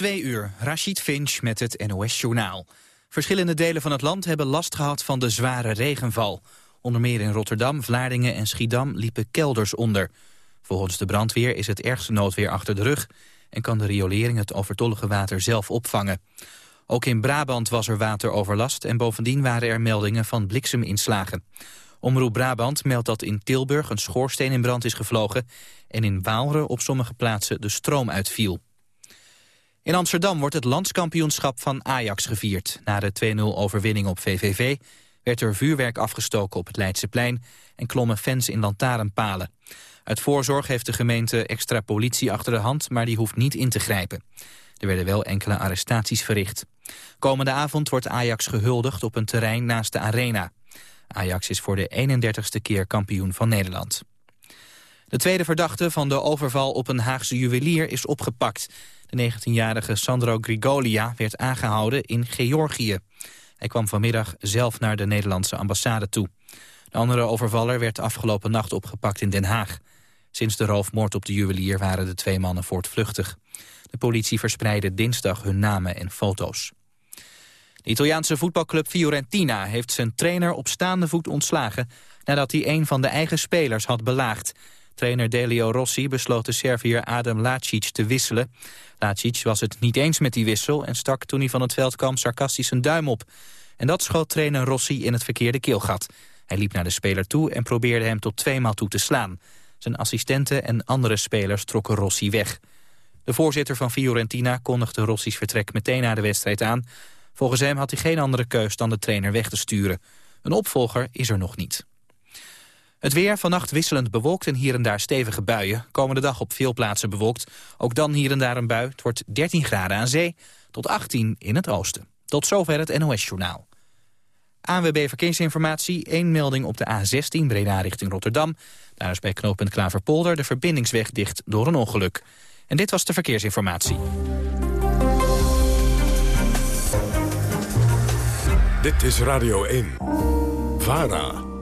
Twee uur, Rashid Finch met het NOS-journaal. Verschillende delen van het land hebben last gehad van de zware regenval. Onder meer in Rotterdam, Vlaardingen en Schiedam liepen kelders onder. Volgens de brandweer is het ergste noodweer achter de rug... en kan de riolering het overtollige water zelf opvangen. Ook in Brabant was er wateroverlast... en bovendien waren er meldingen van blikseminslagen. Omroep Brabant meldt dat in Tilburg een schoorsteen in brand is gevlogen... en in Waalre op sommige plaatsen de stroom uitviel. In Amsterdam wordt het landskampioenschap van Ajax gevierd. Na de 2-0 overwinning op VVV werd er vuurwerk afgestoken op het Leidseplein... en klommen fans in lantaarnpalen. Uit voorzorg heeft de gemeente extra politie achter de hand... maar die hoeft niet in te grijpen. Er werden wel enkele arrestaties verricht. Komende avond wordt Ajax gehuldigd op een terrein naast de arena. Ajax is voor de 31ste keer kampioen van Nederland. De tweede verdachte van de overval op een Haagse juwelier is opgepakt. De 19-jarige Sandro Grigolia werd aangehouden in Georgië. Hij kwam vanmiddag zelf naar de Nederlandse ambassade toe. De andere overvaller werd afgelopen nacht opgepakt in Den Haag. Sinds de roofmoord op de juwelier waren de twee mannen voortvluchtig. De politie verspreidde dinsdag hun namen en foto's. De Italiaanse voetbalclub Fiorentina heeft zijn trainer op staande voet ontslagen... nadat hij een van de eigen spelers had belaagd. Trainer Delio Rossi besloot de Serviër Adam Lacic te wisselen. Lacic was het niet eens met die wissel en stak toen hij van het veld kwam sarcastisch een duim op. En dat schoot trainer Rossi in het verkeerde keelgat. Hij liep naar de speler toe en probeerde hem tot tweemaal toe te slaan. Zijn assistenten en andere spelers trokken Rossi weg. De voorzitter van Fiorentina kondigde Rossi's vertrek meteen na de wedstrijd aan. Volgens hem had hij geen andere keus dan de trainer weg te sturen. Een opvolger is er nog niet. Het weer vannacht wisselend bewolkt en hier en daar stevige buien. Komende dag op veel plaatsen bewolkt. Ook dan hier en daar een bui. Het wordt 13 graden aan zee tot 18 in het oosten. Tot zover het NOS-journaal. ANWB Verkeersinformatie, één melding op de A16 Breda richting Rotterdam. Daar is bij knooppunt Klaverpolder de verbindingsweg dicht door een ongeluk. En dit was de verkeersinformatie. Dit is Radio 1. VARA.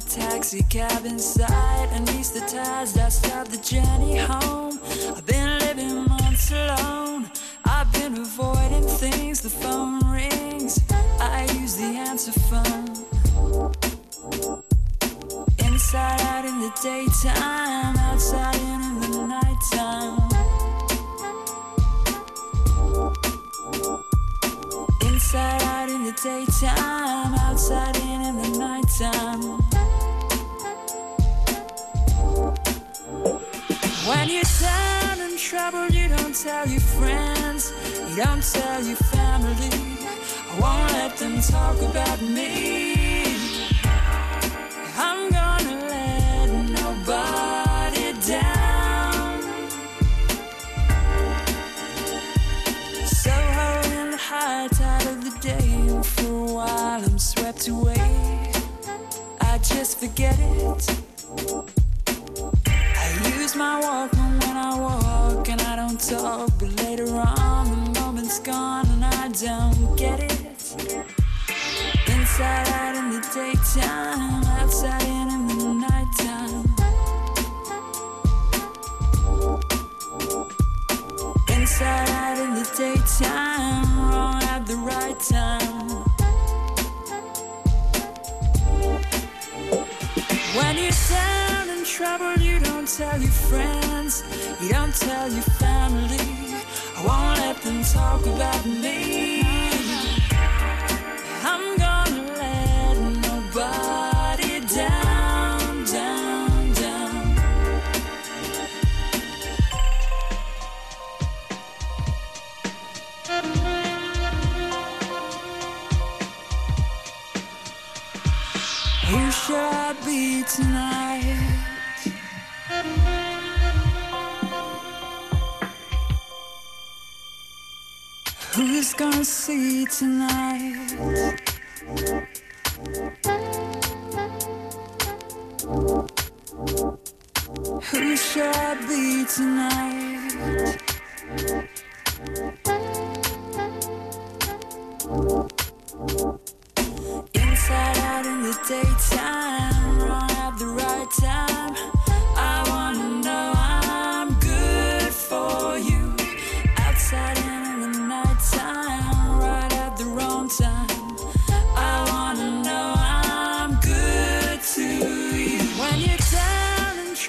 taxi cab inside. Anesthetised start the journey home. I've been living months alone. I've been avoiding things. The phone rings. I use the answer phone. Inside out in the daytime Outside in, in the nighttime. Inside out in the daytime Outside in, in the nighttime When you're down and troubled, you don't tell your friends, you don't tell your family. I won't let them talk about me. I'm gonna let nobody down. So in the high tide of the day, and for a while I'm swept away. I just forget it use my Walkman when I walk and I don't talk. But later on, the moment's gone and I don't get it. Inside out in the daytime, outside in in the nighttime. Inside out in the daytime, wrong at the right time. When you're down and trouble, you tell your friends, you don't tell your family. I won't let them talk about me. Gonna see tonight? Who shall I be tonight? Inside out in the daytime, don't have the right time.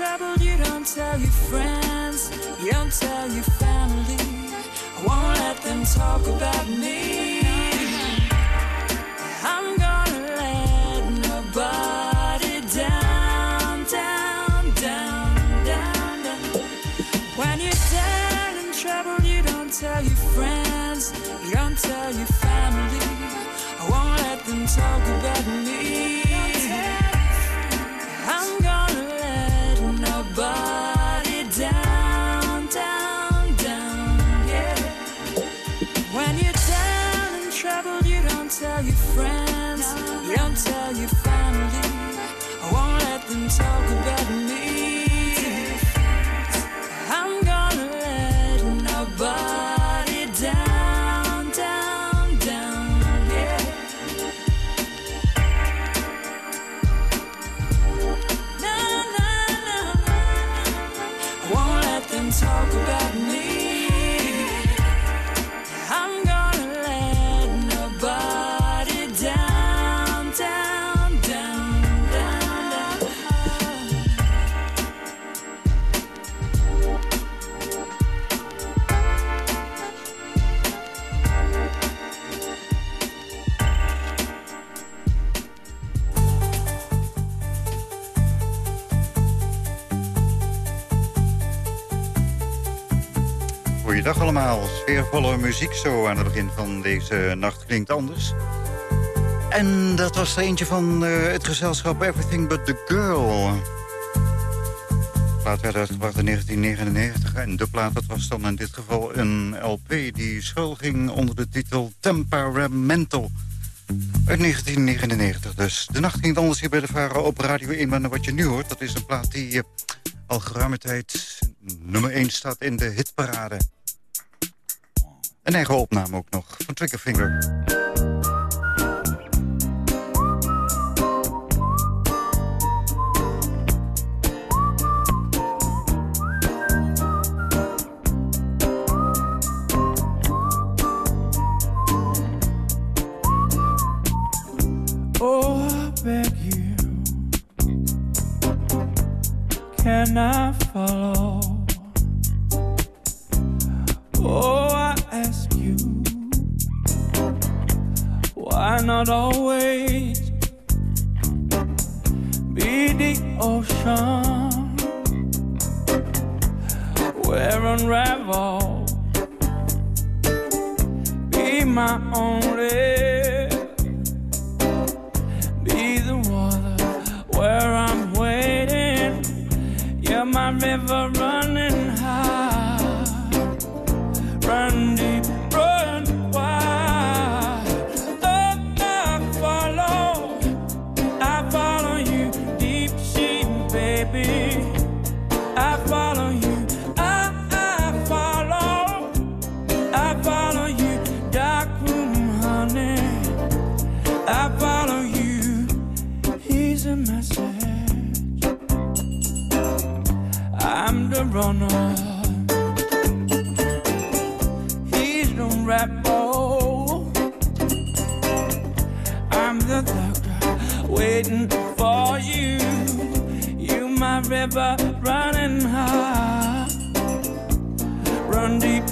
Troubled, you don't tell your friends, you don't tell your family. I won't let them talk about me. I'm gonna let nobody down, down, down, down, down. When you're down and troubled, you don't tell your friends, you don't tell your family. I won't let them talk about me. Sfeervolle muziek zo aan het begin van deze nacht klinkt anders. En dat was er eentje van eh, het gezelschap Everything But The Girl. De plaat werd uitgebracht in 1999 en de plaat dat was dan in dit geval een LP... die schuil ging onder de titel Temperamental. Uit 1999 dus. De nacht ging anders hier bij de Varen op Radio 1. Maar wat je nu hoort, dat is een plaat die eh, al geruime tijd nummer 1 staat in de hitparade. Een eigen opname ook nog, van Triggerfinger. Oh, can I follow? Why not always be the ocean where unravel be my only be the water where I'm waiting. You're my river The. He's the rebel. I'm the doctor waiting for you. You, my river, running high. Run deep,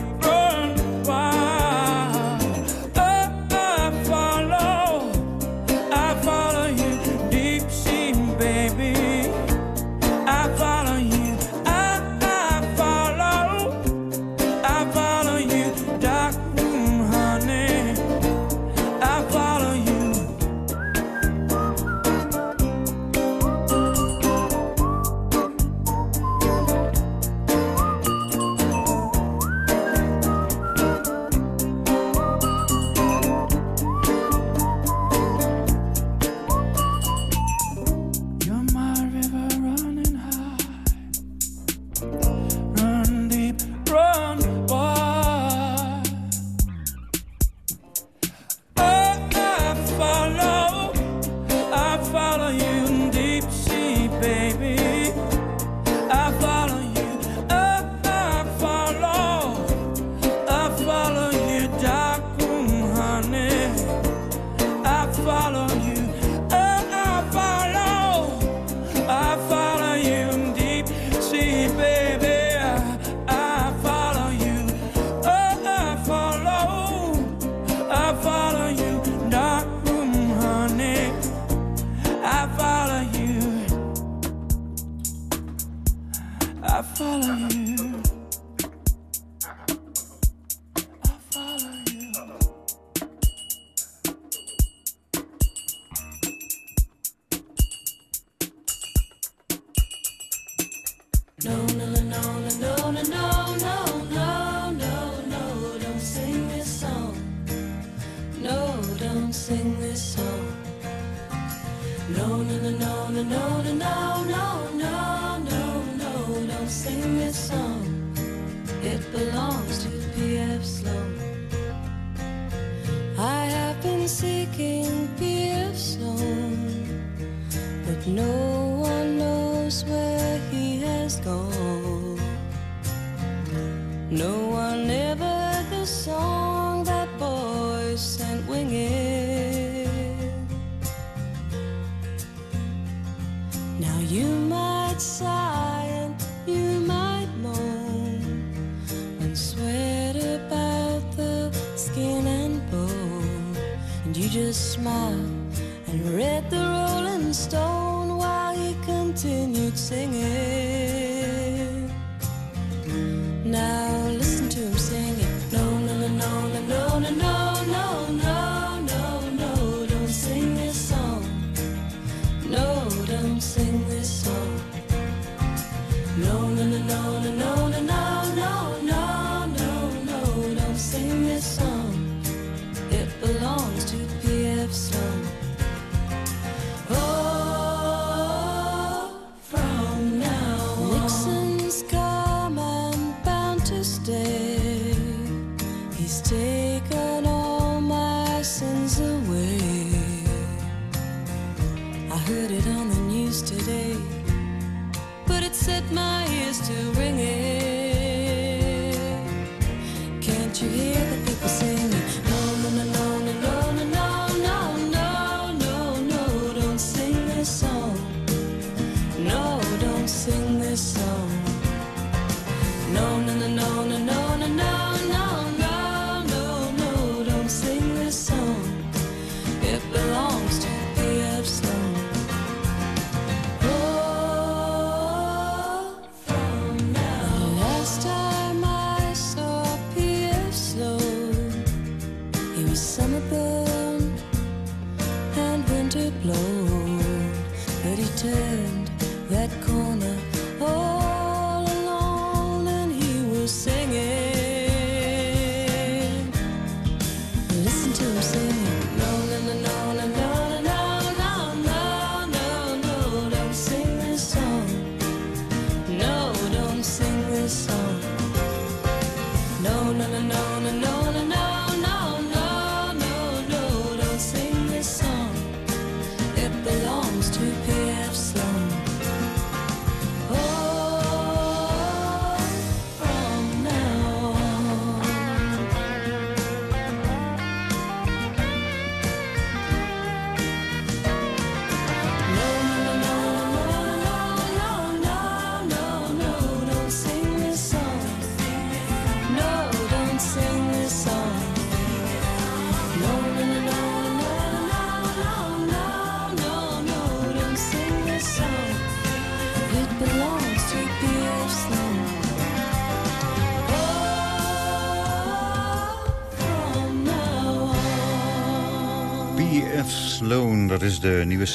sing this song. No, no, no, no, no, no, no, no, no, no, no, no, don't sing this song. It belongs to P.F. Sloan. I have been seeking P.F. Sloan, but no smile sing this song. No, no,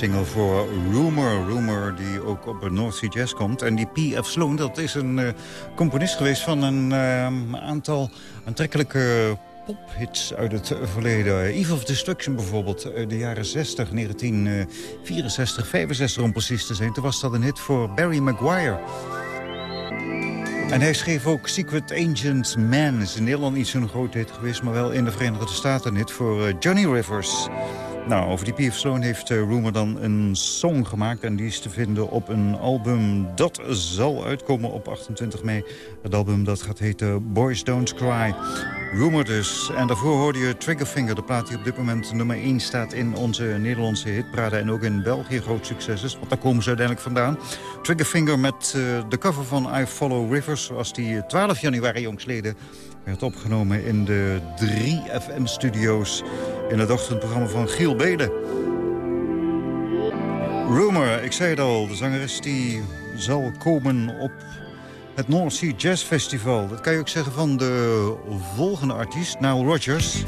single voor Rumor. Rumor die ook op North Sea Jazz komt. En die P.F. Sloan, dat is een eh, componist geweest van een eh, aantal aantrekkelijke pophits uit het verleden. Eve of Destruction bijvoorbeeld, uit de jaren 60, 1964, 65 om precies te zijn. Toen was dat een hit voor Barry Maguire. En hij schreef ook Secret Agent Man. Is in Nederland niet zo'n grote hit geweest... maar wel in de Verenigde Staten een hit voor eh, Johnny Rivers. Nou, over die P.F. Sloan heeft uh, Rumor dan een song gemaakt... en die is te vinden op een album dat zal uitkomen op 28 mei. Het album dat gaat heten Boys Don't Cry. Rumor dus. En daarvoor hoorde je Triggerfinger, de plaat die op dit moment nummer 1 staat... in onze Nederlandse hitparade en ook in België groot succes is. Want daar komen ze uiteindelijk vandaan. Triggerfinger met uh, de cover van I Follow Rivers... zoals die 12 januari jongsleden werd opgenomen in de 3FM-studio's... in het ochtendprogramma van Giel Beden. Rumor, ik zei het al, de zangeres die zal komen op het North Sea Jazz Festival. Dat kan je ook zeggen van de volgende artiest, Nile Rodgers.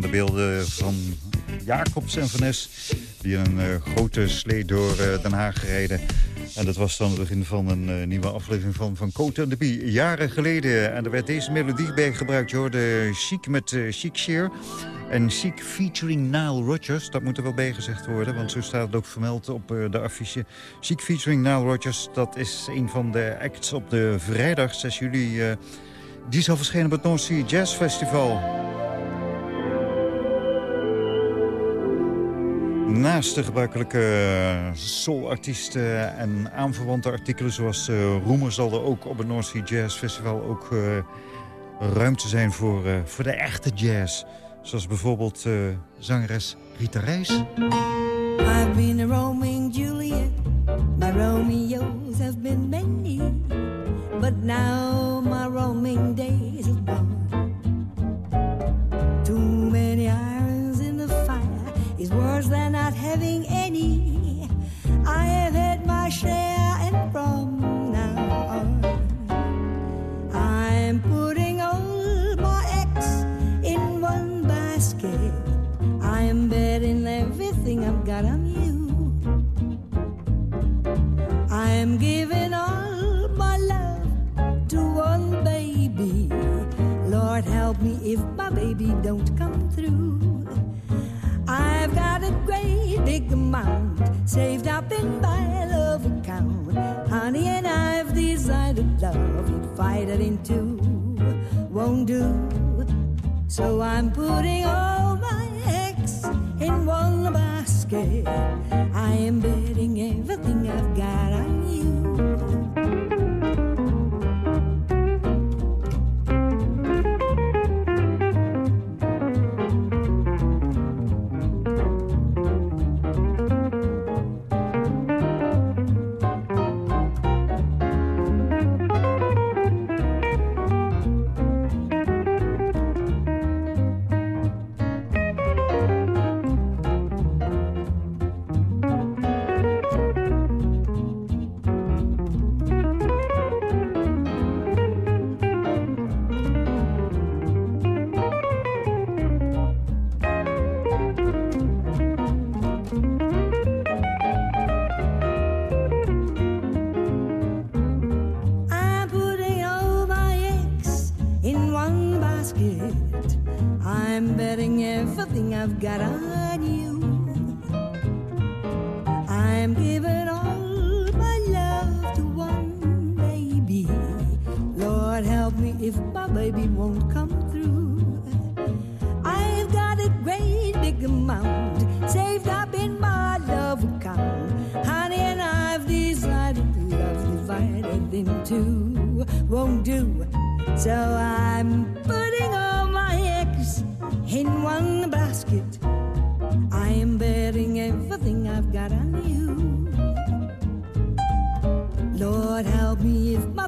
De beelden van Jacobs en Van die een uh, grote slee door uh, Den Haag rijden. En dat was dan het begin van een uh, nieuwe aflevering van, van Cote de Bie. Jaren geleden. En er werd deze melodie bij gebruikt. Je hoorde Chic met Chic Shear. En Chic featuring Nile Rodgers. Dat moet er wel bij gezegd worden, want zo staat het ook vermeld op de affiche. Chic featuring Nile Rodgers, dat is een van de acts op de vrijdag 6 juli... die zal verschijnen op het North Sea Jazz Festival. Naast de gebruikelijke eh, soulartiesten en aanverwante artikelen zoals uh, Roemer... zal er ook op het North Sea Jazz Festival ook uh, ruimte zijn voor, voor de echte jazz. Zoals bijvoorbeeld zangeres Rita Reis. I've been a roaming Juliet, my Romeos have been many. But now my roaming days worse than not having any. I have had my share, and from now on, I'm putting all my eggs in one basket. I am betting everything I've got on you. I am giving all my love to one baby. Lord help me if my baby don't come through. I've got a great big amount saved up in my love account. Honey, and I've decided love you'd fight it into won't do. So I'm putting all my eggs in one basket. I am betting everything I've got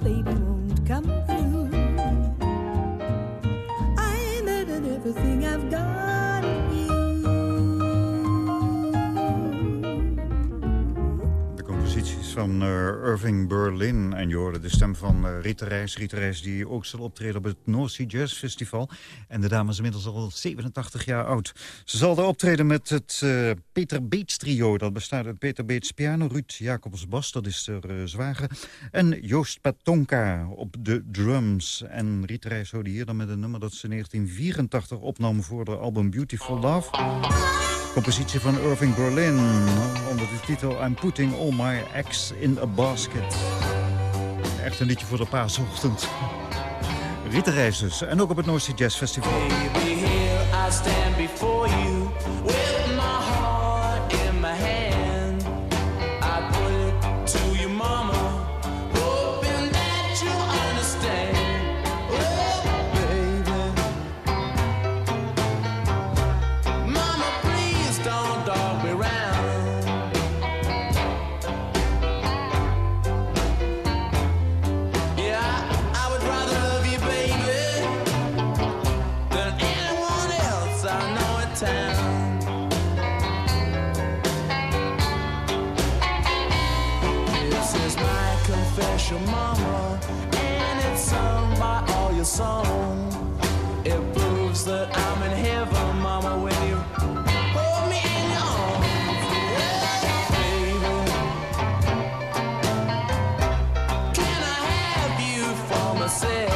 baby. Van uh, Irving Berlin. En je hoorde de stem van uh, Rita Reis. Rita Reis die ook zal optreden op het North Sea Jazz Festival. En de dame is inmiddels al 87 jaar oud. Ze zal daar optreden met het uh, Peter Beets trio. Dat bestaat uit Peter Beets piano, Ruud Jacobs bas, dat is er zwager. En Joost Patonka op de drums. En Rita Reis hoorde hier dan met een nummer dat ze in 1984 opnam voor de album Beautiful Love. Compositie van Irving Berlin onder de titel I'm Putting All My Eggs in a Basket. Echt een liedje voor de paasochtend. Rita en ook op het North Sea Jazz Festival. Here I stand before you songs. It proves that I'm in heaven, mama, when you hold me in your arms. Yeah, baby. Can I have you for myself?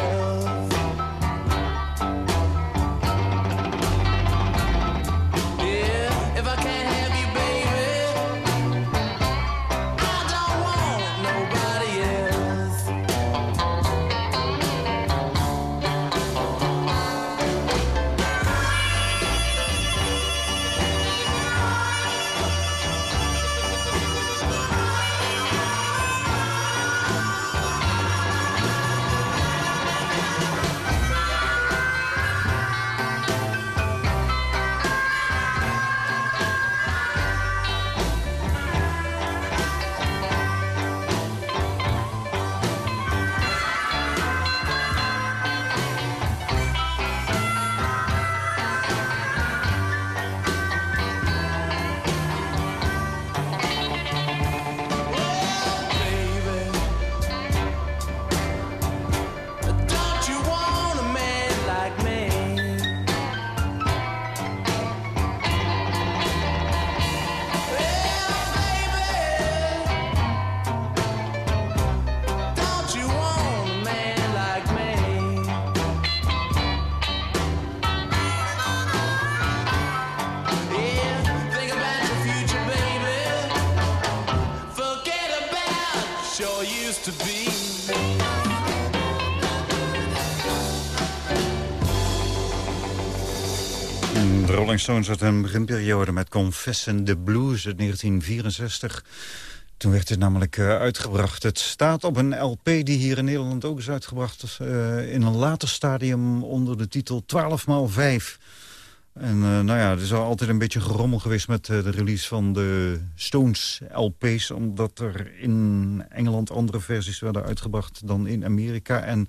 Stones uit een beginperiode met Confession the Blues uit 1964. Toen werd het namelijk eh, uitgebracht. Het staat op een LP die hier in Nederland ook is uitgebracht... eh, in een later stadium onder de titel 12x5. En eh, nou ja, er is al altijd een beetje gerommel geweest met de release van de Stones LP's. Omdat er in Engeland andere versies werden uitgebracht dan in Amerika. En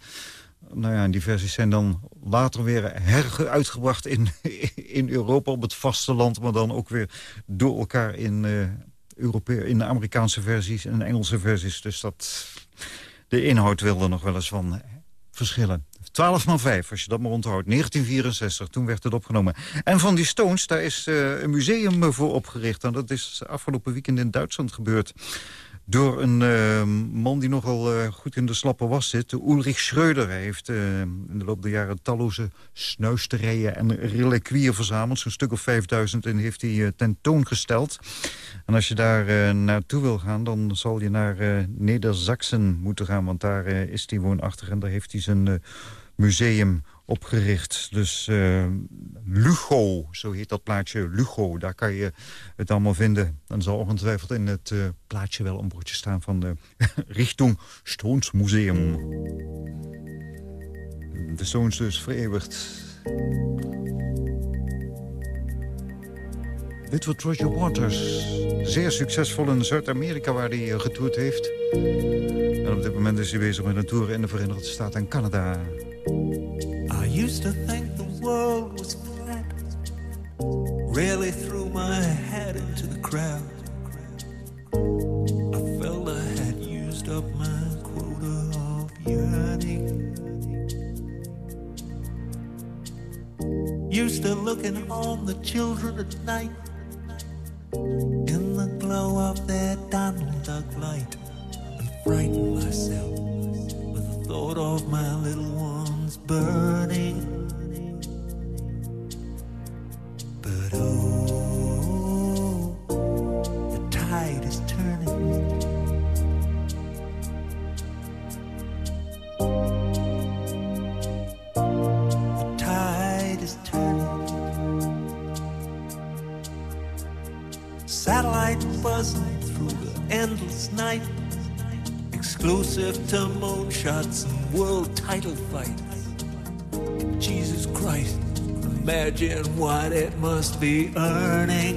nou ja, die versies zijn dan later weer heruitgebracht in, in Europa op het vasteland. Maar dan ook weer door elkaar in, eh Europe in de Amerikaanse versies en Engelse versies. Dus dat, de inhoud wil er nog wel eens van verschillen. 12 x 5, als je dat maar onthoudt. 1964, toen werd het opgenomen. En van die Stones, daar is eh, een museum voor opgericht. En dat is afgelopen weekend in Duitsland gebeurd. Door een eh, man die nogal eh, goed in de slappe was zit. Ulrich Schreuder. Hij heeft eh, in de loop der jaren talloze snuisterijen en reliquieën verzameld. Zo'n stuk of 5000 en heeft hij eh, tentoongesteld. En als je daar naartoe wil gaan, dan zal je naar Neder-Saxen moeten gaan. Want daar is hij woonachtig en daar heeft hij zijn museum opgericht. Dus eh, Lugo, zo heet dat plaatje, Lugo. Daar kan je het allemaal vinden. Dan zal ongetwijfeld in het eh, plaatje wel een bordje staan van de richting Stones Museum. De Stones dus vereeuwigd. Dit wordt Roger Waters. Zeer succesvol in Zuid-Amerika waar hij eh, getoerd heeft. En op dit moment is hij bezig met een tour in de Verenigde Staten en Canada. I used to think the world was flat. Rarely threw my hat into the crowd. I felt I had used up my quota of yearning. Used to looking on the children at night in the glow of their Donald Duck light and frighten myself with the thought of my little one ones burning. But oh, the tide is turning. The tide is turning. Satellite buzzing through the endless night. Exclusive to moonshots and world title fights. Imagine what it must be earning.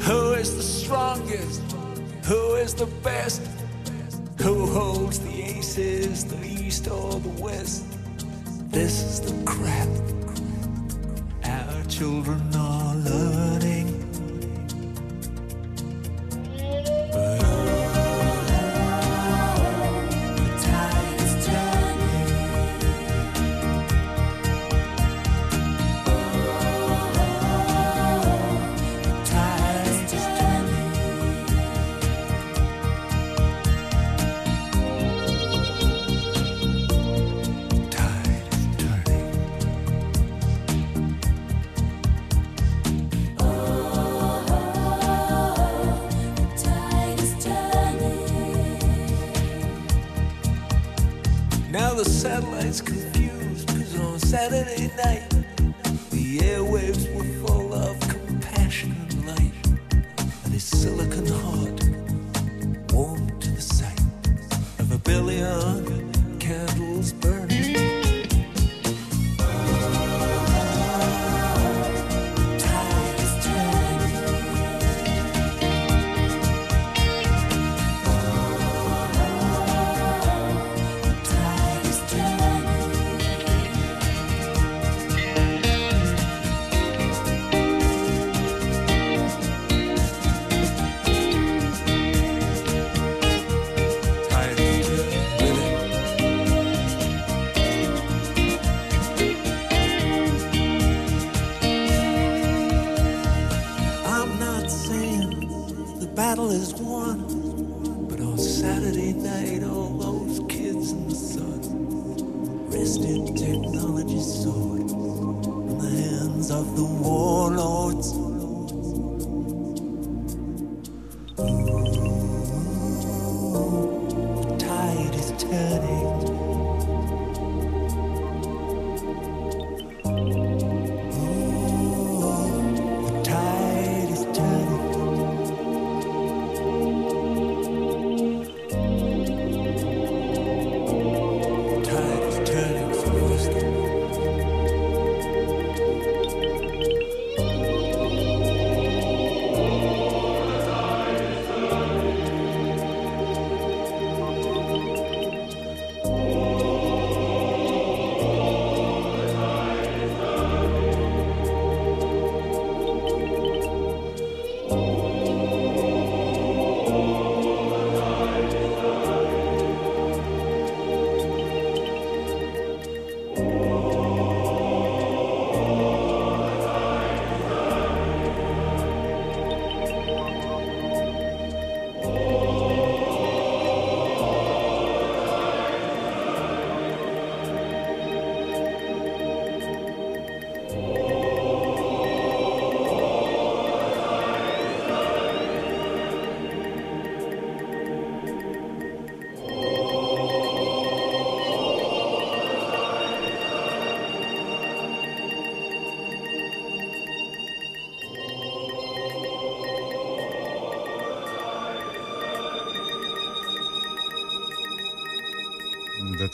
Who is the strongest? Who is the best? Who holds the aces, the east or the west?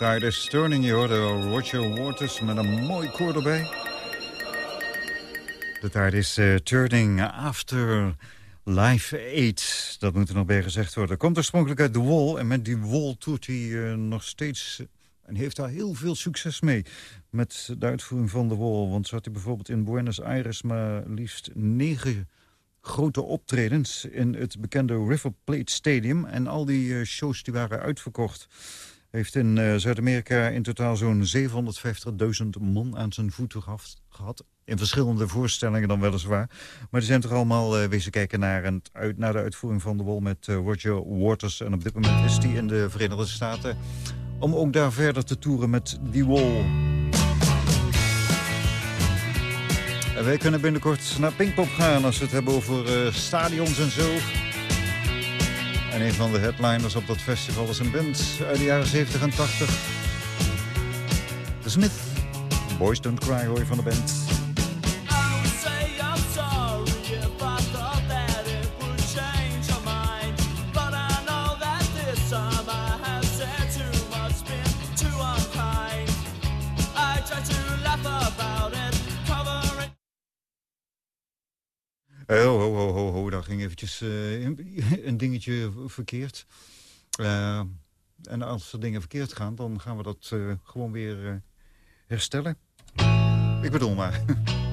De tide is turning. Je hoorde Roger Waters met een mooi koor erbij. De tide is eh, turning after Live Aid. Dat moet er nog bij gezegd worden. Komt oorspronkelijk uit The Wall. En met die Wall toert hij eh, nog steeds... En heeft daar heel veel succes mee met de uitvoering van The Wall. Want had hij bijvoorbeeld in Buenos Aires maar liefst negen grote optredens in het bekende River Plate Stadium. En al die eh, shows die waren uitverkocht. Heeft in uh, Zuid-Amerika in totaal zo'n 750.000 man aan zijn voeten gehad. In verschillende voorstellingen dan weliswaar. Maar die zijn toch allemaal uh, wezen kijken naar, een, uit, naar de uitvoering van de wol met uh, Roger Waters. En op dit moment is die in de Verenigde Staten. Om ook daar verder te toeren met die wol. Wij kunnen binnenkort naar Pinkpop gaan als we het hebben over stadions en zo. En een van de headliners op dat festival is een band uit de jaren 70 en 80. The Smith. Boys Don't Cry hoor van de band. Uh, ho, ho, ho, ho, daar ging eventjes uh, een dingetje verkeerd. Uh, en als er dingen verkeerd gaan, dan gaan we dat gewoon weer herstellen. Ik bedoel maar.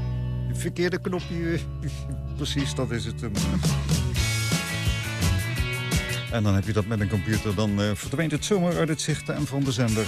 Verkeerde knopje. Precies, dat is het. En dan heb je dat met een computer. Dan verdwijnt het zomaar uit het zicht en van de zender.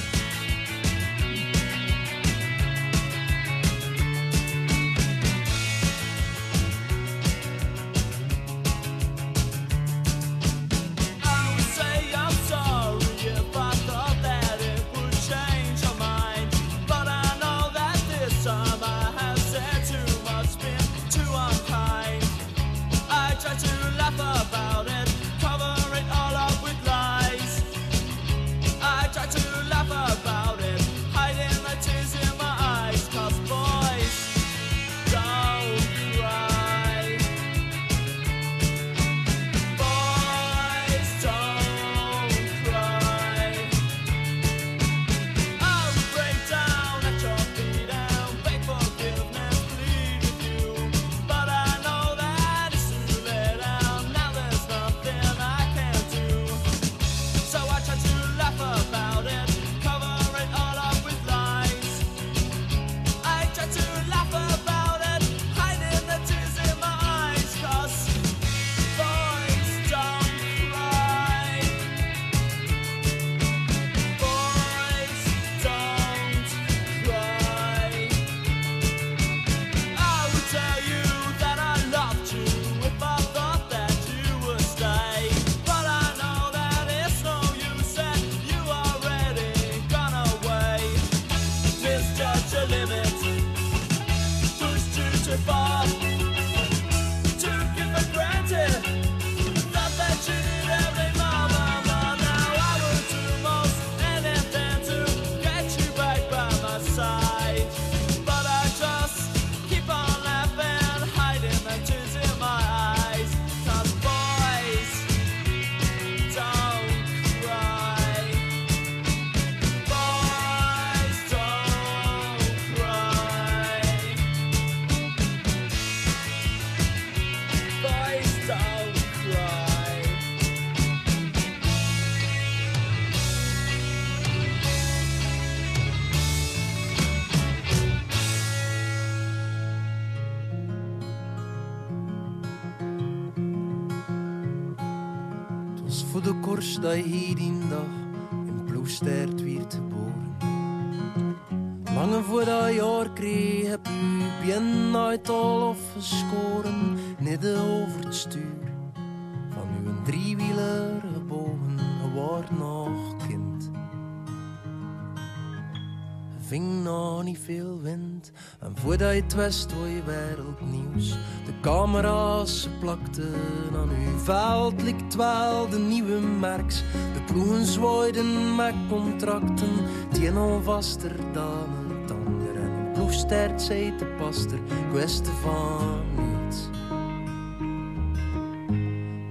Het je wereldnieuws. De camera's plakten aan uw veld, likt wel de nieuwe merks. De ploegen zwaaiden met contracten, die een vaster dan het ander. En een ploegstert zei te paster, kwestie van niets.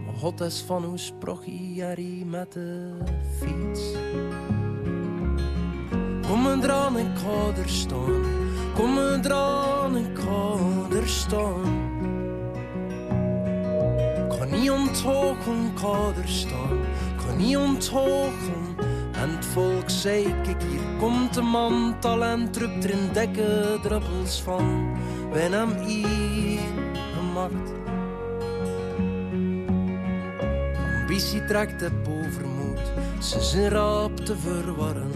Maar God is van hoe sprach hij met de fiets. Kom eraan, ik ga er. Kom eraan, ik ga er staan. Kan niet onthogen, ga er staan. Kan niet onthogen. En het volk zei, kijk hier komt de man, talent drupt er in dekke druppels van. Wij hem hier gemaakt. politie trekt op overmoed, ze zijn rap te verwarren.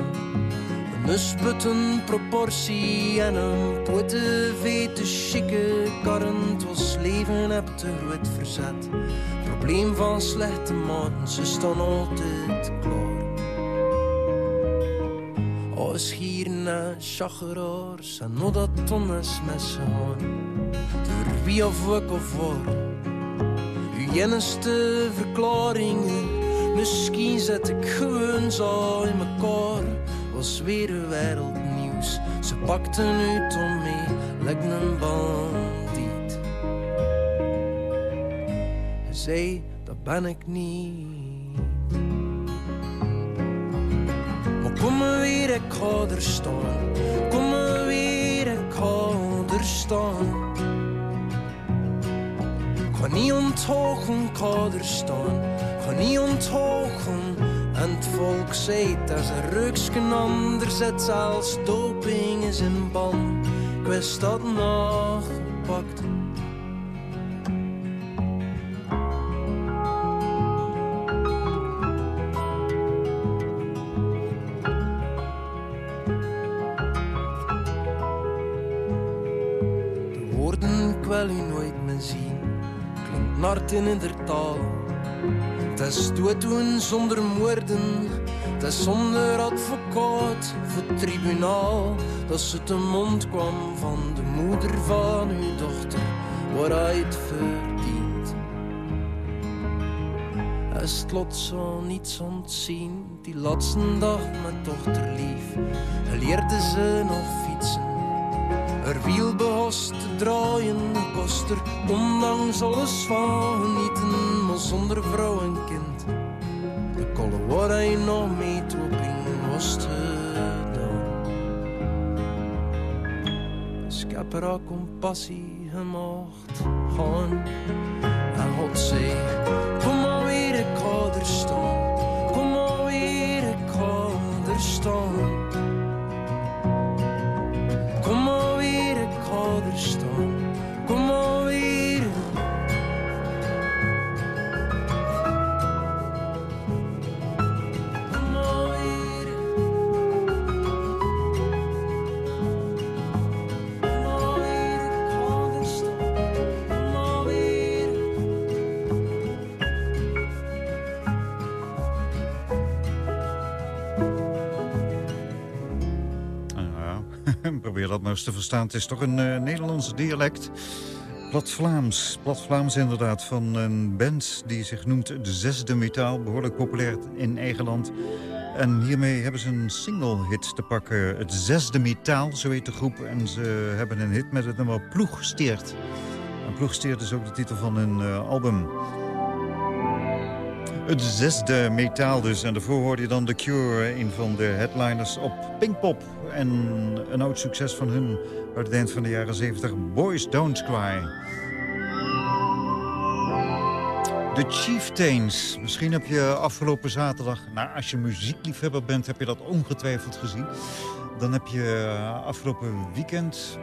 Een sputten proportie en een poete vete chique karren. Het was leven heb te groot verzet. Probleem van slechte maten, ze staan altijd klaar. Als hier naar chageraars en nog dat tonnes gaan. Door wie of wat of waar. Uw jennigste verklaringen, misschien zet ik gewoon zo in mekaar. Was weer een wereldnieuws, ze pakten uit om mee, lijkt een bandiet. Hij zei, dat ben ik niet. Maar kom maar weer, ik ga er staan. Kom maar weer, ik ga er staan. Ik ga niet onthogen, ik er staan. Ga niet onthogen. En het volk zei dat ze ruksken anders zet als doping is in ban. Ik wist dat nog gepakt. De woorden, ik wil u nooit meer zien. Klinkt nart in ieder taal. Is dooddoen zonder moorden. Het is zonder advocaat voor het tribunaal. Dat ze de mond kwam van de moeder van uw dochter. Waar hij het verdient. Hij is zo niets ontzien. Die laatste dag met dochter lief. Hij leerde ze nog fietsen. Er wiel behost te draaien, kost er ondanks alles van genieten, maar zonder vrouw waar hij nog mee toeping was gedaan. Dus ik heb er al compassie gaan. En God zei, kom maar weer, ik staan. Kom maar weer, ik staan. Te verstaan. Het is toch een eh, Nederlands dialect. Plat Vlaams. Plat Vlaams inderdaad van een band die zich noemt De Zesde Metaal. Behoorlijk populair in eigen land. En hiermee hebben ze een single hit te pakken. Het Zesde Metaal, zo heet de groep. En ze hebben een hit met het nummer Ploegsteert. En Ploegsteert is ook de titel van hun eh, album. Het zesde metaal dus. En daarvoor hoorde je dan The Cure, een van de headliners op Pinkpop. En een oud succes van hun uit het eind van de jaren 70, Boys Don't Cry. De Chieftains. Misschien heb je afgelopen zaterdag... Nou, als je muziekliefhebber bent, heb je dat ongetwijfeld gezien. Dan heb je eh, afgelopen weekend...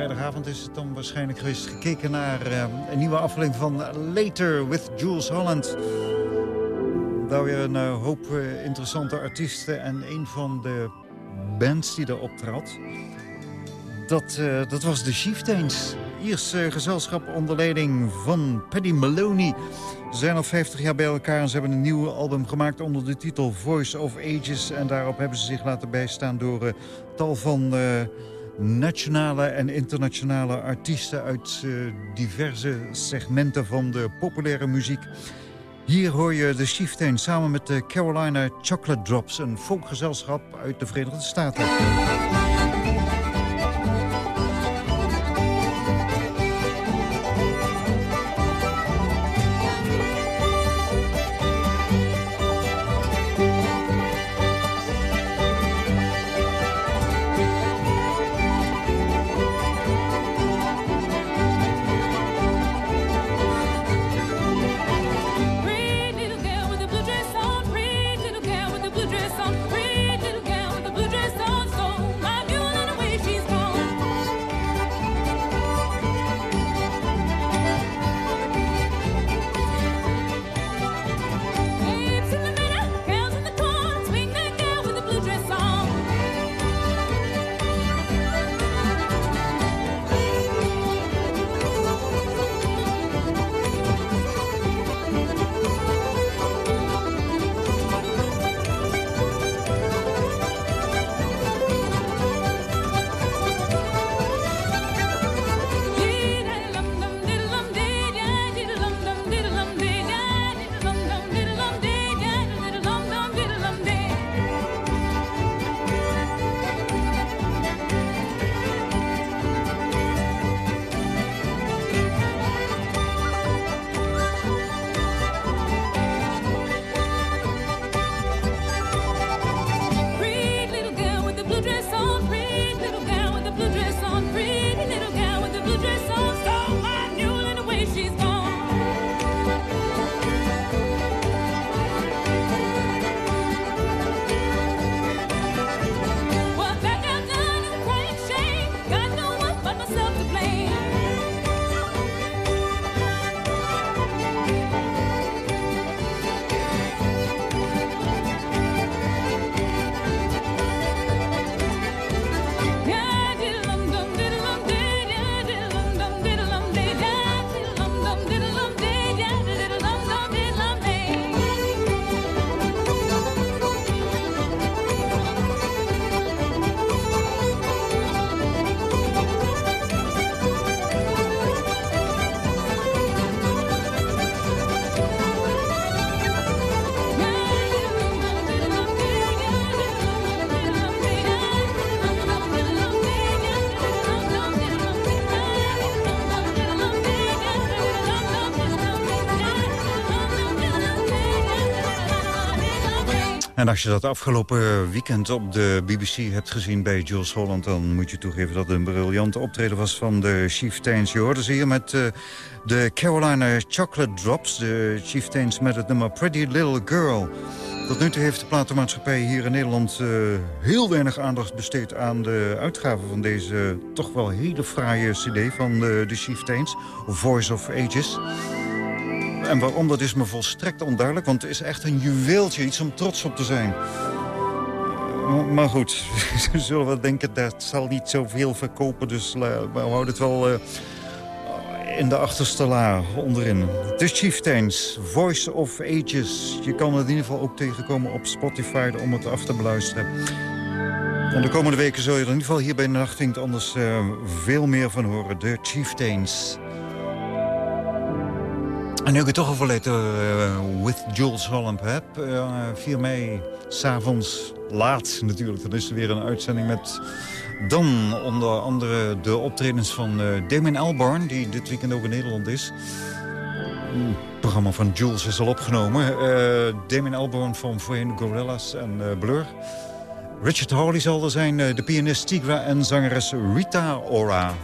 Vrijdagavond is het dan waarschijnlijk geweest gekeken naar eh, een nieuwe aflevering van Later with Jules Holland. Daar weer een eh, hoop eh, interessante artiesten en een van de bands die daar optrad. Dat, dat was de Chieftains. Iers eh, gezelschap onder leiding van Paddy Maloney. Ze zijn al 50 jaar bij elkaar en ze hebben een nieuw album gemaakt onder de titel Voice of Ages. En daarop hebben ze zich laten bijstaan door tal van nationale en internationale artiesten uit eh, diverse segmenten van de populaire muziek. Hier hoor je de Chieftains samen met de Carolina Chocolate Drops, een folkgezelschap uit de Verenigde Staten. En als je dat afgelopen weekend op de BBC hebt gezien bij Jules Holland... dan moet je toegeven dat het een briljante optreden was van de Chieftains. Je hoorde ze hier met uh, de Carolina Chocolate Drops. De Chieftains met het nummer Pretty Little Girl. Tot nu toe heeft de platenmaatschappij hier in Nederland... Uh, heel weinig aandacht besteed aan de uitgave van deze... toch wel hele fraaie cd van de, de Chieftains. Voice of Ages. En waarom, dat is me volstrekt onduidelijk. Want het is echt een juweeltje, iets om trots op te zijn. Maar goed, zullen we denken, dat zal niet zoveel verkopen. Dus we houden het wel uh, in de achterste la onderin. The Chieftains, Voice of Ages. Je kan het in ieder geval ook tegenkomen op Spotify om het af te beluisteren. En de komende weken zul je er in ieder geval hier bij Nacht anders uh, veel meer van horen. The Chieftains. En nu ik het toch over uh, With Jules Holland heb... Uh, 4 mei, s'avonds, laat natuurlijk. Dan is er weer een uitzending met dan onder andere de optredens van uh, Damon Albarn... die dit weekend ook in Nederland is. Het programma van Jules is al opgenomen. Damon Albarn van voorheen Gorillas en Blur. Richard Hawley zal er zijn, de pianist Tigra en zangeres Rita Ora.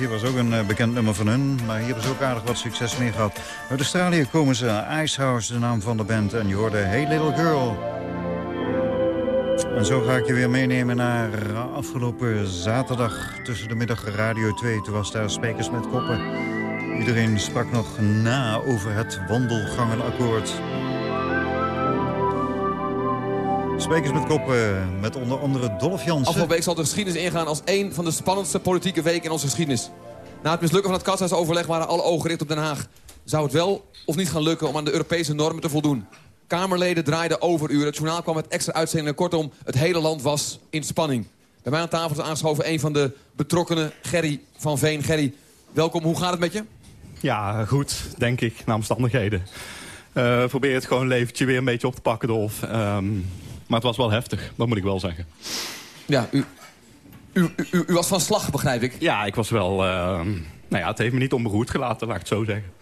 Crazy was ook een eh, bekend nummer van hun. Maar hier hebben ze ook aardig wat succes mee gehad. Uit Australië komen ze. Icehouse, de naam van de band. En je hoorde Hey Little Girl. En zo ga ik je weer meenemen naar afgelopen zaterdag tussen de middag Radio 2. Toen was daar Sprekers met Koppen. Iedereen sprak nog na over het wandelgangenakkoord. Sprekers met Koppen, met onder andere Dolph Jansen. Afgelopen week zal de geschiedenis ingaan als één van de spannendste politieke weken in onze geschiedenis. Na het mislukken van het katshuisoverleg waren alle ogen gericht op Den Haag. Zou het wel of niet gaan lukken om aan de Europese normen te voldoen? Kamerleden draaiden overuren. Het journaal kwam met extra uitzendingen. Kortom, het hele land was in spanning. Bij mij aan tafel is aangeschoven een van de betrokkenen, Gerry van Veen. Gerry, welkom. Hoe gaat het met je? Ja, goed, denk ik, naar omstandigheden. Eh probeer het gewoon leventje weer een beetje op te pakken, Dolf. Ehm, maar het was wel heftig, dat moet ik wel zeggen. Ja, u, u, u, u was van slag, begrijp ik. Ja, ik was wel... ehm, nou ja, het heeft me niet onberoerd gelaten, laat ik het zo zeggen.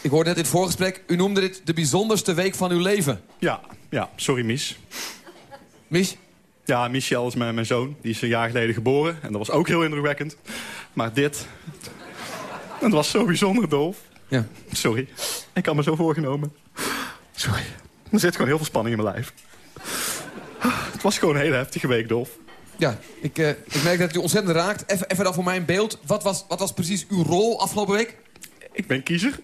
Ik hoorde net in het voorgesprek, u noemde dit de bijzonderste week van uw leven. Ja, ja, sorry Mies. Mies? Ja, Michel is mijn, mijn zoon. Die is een jaar geleden geboren. En dat was ook heel indrukwekkend. Maar dit... Het was zo bijzonder, Dolf. Ja. Sorry. Ik had me zo voorgenomen. Sorry. Er zit gewoon heel veel spanning in mijn lijf. Het was gewoon een hele heftige week, Dolf. Ja, ik, eh, ik merk dat het u ontzettend raakt. Even, even dan voor mijn beeld. Wat was, wat was precies uw rol afgelopen week? Ik ben kiezer.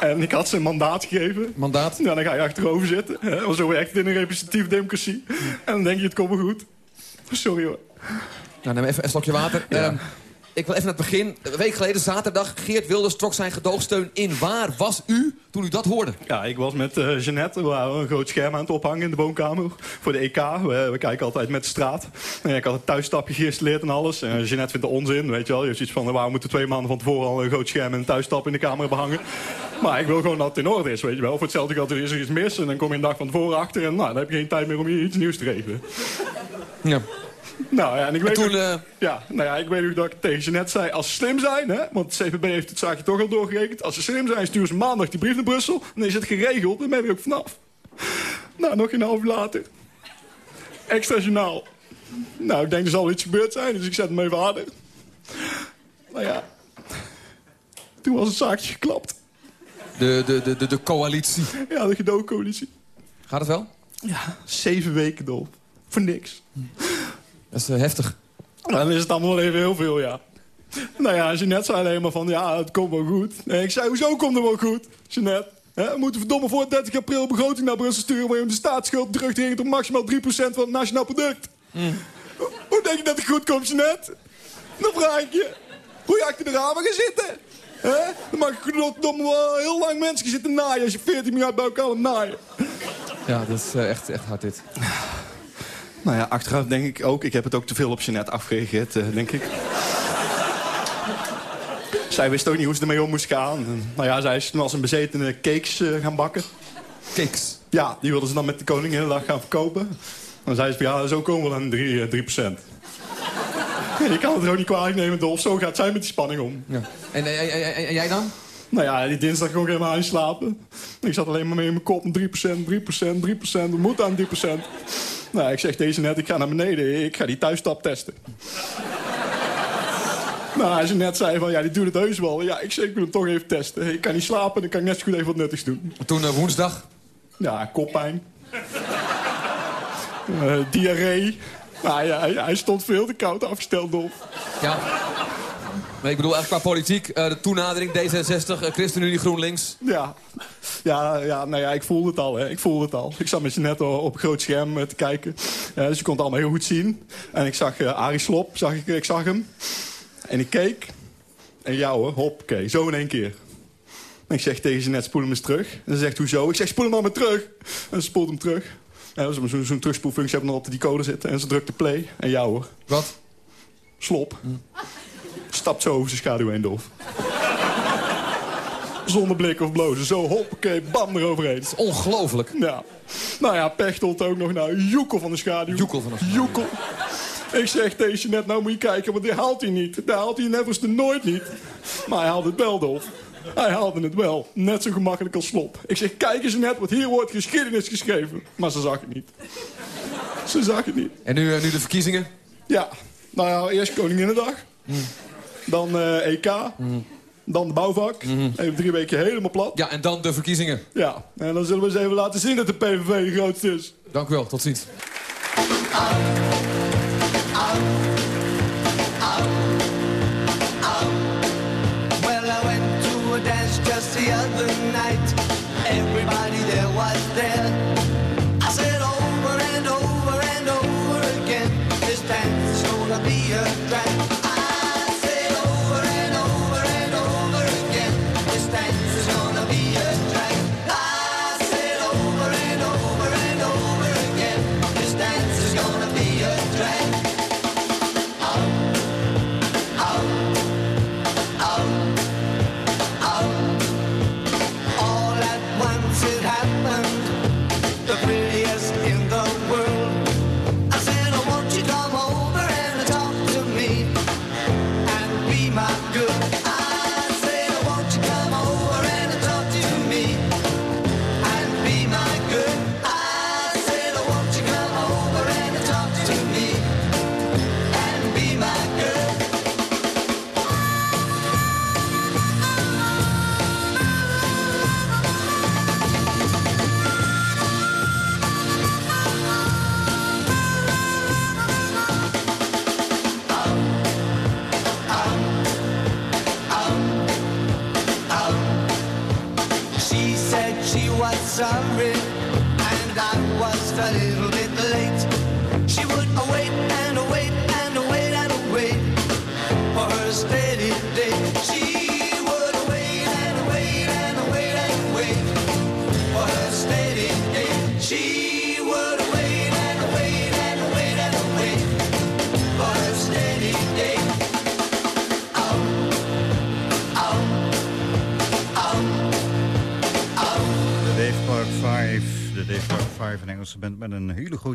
En ik had ze een mandaat gegeven. Mandaat? Ja, dan ga je achterover zitten. Hè? Want zo werkt het in een representatieve democratie. En dan denk je, het komt wel goed. Sorry hoor. Nou, neem even een slokje water. Ehm, ik wil even naar het begin. Een week geleden, zaterdag, Geert Wilders trok zijn gedoogsteun in. Waar was u toen u dat hoorde? Ja, ik was met eh Jeannette. We waren een groot scherm aan het ophangen in de woonkamer. Voor de EK. We, we kijken altijd met de straat. En ik had het thuisstapje geïnstalleerd en alles. En Jeannette vindt de onzin, weet je wel. Je hebt iets van, waarom moeten twee maanden van tevoren al een groot scherm en een thuisstap in de kamer hebben hangen? Maar ik wil gewoon dat het in orde is, weet je wel. Voor hetzelfde geld er is er iets mis. En dan kom je een dag van tevoren achter. En nou, dan heb je geen tijd meer om hier iets nieuws te regelen. Ja. Nou ja, en ik weet, toen, ook- eh, ja, nou ja, ik weet ook dat ik tegen Jeannette zei... als ze slim zijn, hè, want het CPB heeft het zaakje toch al doorgerekend... als ze slim zijn, sturen ze maandag die brief naar Brussel... en dan is het geregeld, dan ben je er ook vanaf. Nou, nog een half uur later. Extra journaal. Nou, ik denk er zal iets gebeurd zijn, dus ik zet hem even harder. Nou ja, toen was het zaakje geklapt. De, de, de, de, de coalitie. Ja, de gedoogcoalitie. Gaat het wel? Ja, zeven weken door. Voor niks. Dat is eh, heftig. Dan is het allemaal even heel veel, ja. Nou ja, Jeannette zei alleen maar van, ja, het komt wel goed. En ik zei, hoezo komt het wel goed, Jeannette? Hè, we moeten verdomme voor 30 april begroting naar Brussel sturen... waarin de staatsschuld terugdringt tot maximaal 3% van het nationaal product. Hoe- Hoe denk je dat het goed komt, Jeannette? Dan vraag ik je. Hoe je achter de ramen gaat zitten? Hè? Dan mag ik verdomme wel heel lang mensen gaan zitten naaien... als je 14 miljard bij elkaar naaien. Ja, dat is eh, echt, echt hard dit. Nou ja, achteraf denk ik ook... ik heb het ook te veel op Jeannette afgereageerd, eh, denk ik. zij wist ook niet hoe ze ermee om moest gaan. En, nou ja, zij is toen als een bezetene cakes eh, gaan bakken. Cakes? Ja, die wilden ze dan met de koning de hele dag gaan verkopen. Dan zei ze van, ja, zo komen we aan 3, eh, 3% Je kan het er ook niet kwalijk nemen, Dolf. Zo gaat zij met die spanning om. Ja. En, en, en- en- en jij dan? Nou ja, die dinsdag kon ik helemaal niet slapen. Ik zat alleen maar mee in mijn kop. 3%, 3%, 3%. We moeten aan 3%. Nou, ik zeg deze net, ik ga naar beneden. Ik ga die thuisstap testen. nou, als je net zei van, ja, die doet het heus wel. Ja, ik zeg, ik wil hem toch even testen. Ik kan niet slapen, dan kan ik net zo goed even wat nuttigs doen. Toen eh, woensdag? Ja, koppijn. Eh, diarree. Nou ja, hij, hij stond veel te koud afgesteld, Dolf. Ja. Maar ik bedoel eigenlijk qua politiek. eh, de toenadering D66, eh, ChristenUnie, GroenLinks. Ja. Ja, ja, nou ja, ik voelde het al, hè. Ik voelde het al. Ik zat met je net op een groot scherm eh, te kijken. Eh, dus je kon het allemaal heel goed zien. En ik zag eh Arie Slop, zag ik, ik zag hem. En ik keek. En jou hoor, hoppakee, zo in één keer. En ik zeg tegen ze net, spoel hem eens terug. En ze zegt, hoezo? Ik zeg, spoel hem maar terug. En ze spoelt hem terug. En zo'n zo, zo'n terugspoelfunctie hebben nog op de decoder zitten. En ze drukte play. En jou hoor. Wat? Slop. Stapt zo over zijn schaduw heen, Dolf. Zonder blik of blozen. Zo, hoppakee, bam eroverheen. Ongelooflijk. Ja. Nou ja, Pechtold ook nog naar Joekel van de schaduw. Joekel van de schaduw. Joekel. Ik zeg deze net, nou moet je kijken, want die haalt hij niet. Die haalt hij net de nooit niet. Maar hij haalde het wel, Dolf. Hij haalde het wel. Net zo gemakkelijk als slop. Ik zeg, kijk eens net, want hier wordt geschiedenis geschreven. Maar ze zag het niet. Ze zag het niet. En nu, eh, nu de verkiezingen? Ja, Nou ja, eerst Koninginnedag. Dan eh, EK. Dan de bouwvak. Even drie weken helemaal plat. Ja, en dan de verkiezingen. Ja, en dan zullen we eens even laten zien dat de PVV de grootste is. Dank u wel, tot ziens.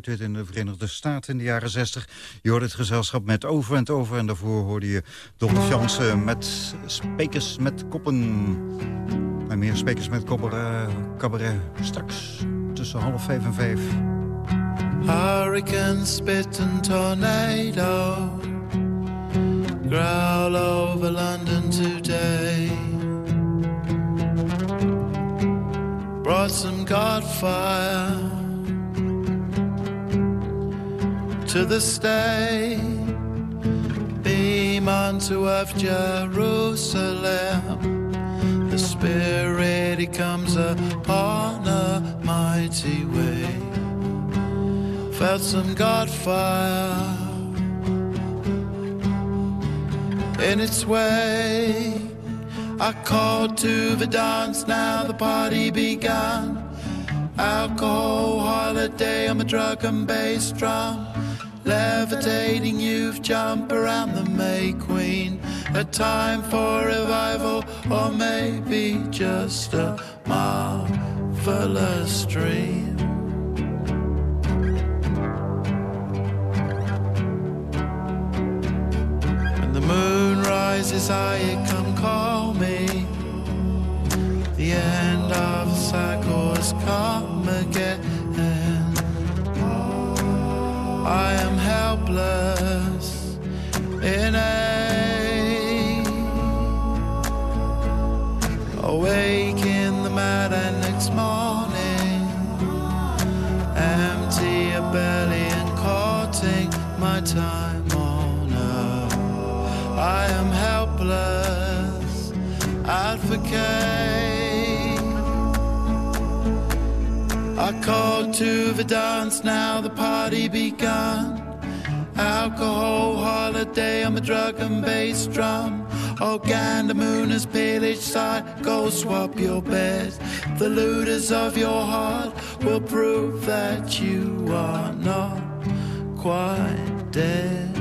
Hit in de Verenigde Staten in de jaren 60. Je hoorde het gezelschap met Over en Over. En daarvoor hoorde je Dolph Jansen met Spekers met Koppen. En meer Spekers met Koppen, eh, cabaret straks tussen half vijf en vijf. Hurricane, spit and tornado growl over London today. Brought some Godfire to the state. Beam onto of Jerusalem. The Spirit, He comes upon a mighty way felt some Godfire in its way. I called to the dance, now the party began. Alcohol holiday on the drug and bass drum. Levitating youth jump around the May Queen. A time for revival, or maybe just a marvelous dream. When the moon rises, I come call me. The end of the cycle has come again. I am helpless in a awake in the mad and next morning, empty a belly and courting my time on earth. I am helpless, advocate. I called to the dance, now the party begun. Alcohol holiday on the drug and bass drum. Oh, Gander Moon is pale side. Go swap your bed. The looters of your heart will prove that you are not quite dead.